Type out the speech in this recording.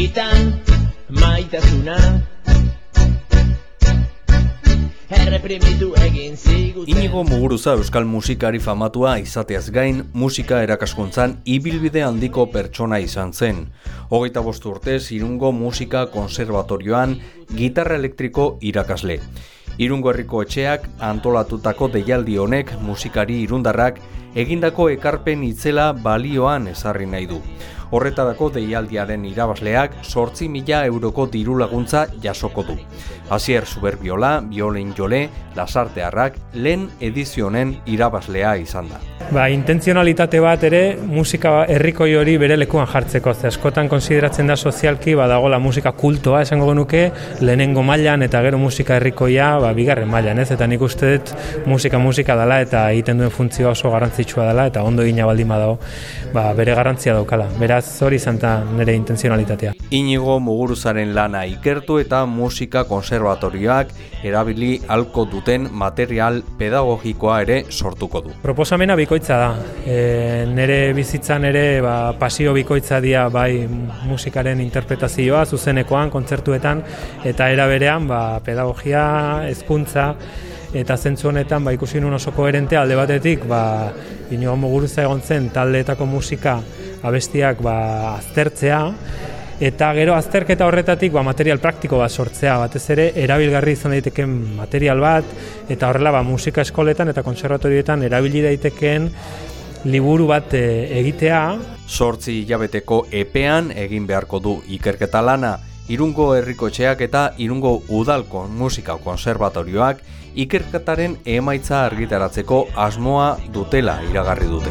txikitan maitasuna Erreprimitu egin ziguten Inigo Muguruza euskal musikari famatua izateaz gain musika erakaskuntzan ibilbide handiko pertsona izan zen. Hogeita bostu urtez irungo musika konservatorioan gitarra elektriko irakasle. Irungo herriko etxeak antolatutako deialdi honek musikari irundarrak egindako ekarpen itzela balioan ezarri nahi du. Horretarako deialdiaren irabazleak sortzi mila euroko diru laguntza jasoko du. Asier Suberbiola, Biolen Jole, Lasartearrak lehen edizionen irabazlea izan da. Ba, intentzionalitate bat ere musika herrikoi hori bere lekuan jartzeko. Ze askotan konsideratzen da sozialki badagola musika kultoa esango genuke lehenengo mailan eta gero musika herrikoia ba, bigarren mailan, ez? Eta nik uste dut musika musika dela eta egiten duen funtzioa oso garrantzitsua dela eta ondo egina baldin badago ba, bere garrantzia daukala. Beraz hori zanta nire intentzionalitatea. Inigo Muguruzaren lana ikertu eta musika konservatorioak erabili halko duten material pedagogikoa ere sortuko du. Proposamena bikoitza da. E, nere bizitzan ere ba, pasio bikoitza dia bai musikaren interpretazioa zuzenekoan, kontzertuetan eta era berean ba, pedagogia, hezkuntza eta zentzu honetan ba, ikusi nun oso koherente alde batetik ba, inoa muguruza egon zen taldeetako musika abestiak ba, aztertzea eta gero azterketa horretatik ba, material praktiko bat sortzea, batez ere erabilgarri izan daiteken material bat eta horrela ba, musika eskoletan eta konservatorioetan erabili daitekeen liburu bat e, egitea. Sortzi hilabeteko epean egin beharko du ikerketa lana, Irungo herrikotxeak eta Irungo udalko musika konservatorioak ikerketaren emaitza argitaratzeko asmoa dutela iragarri dute.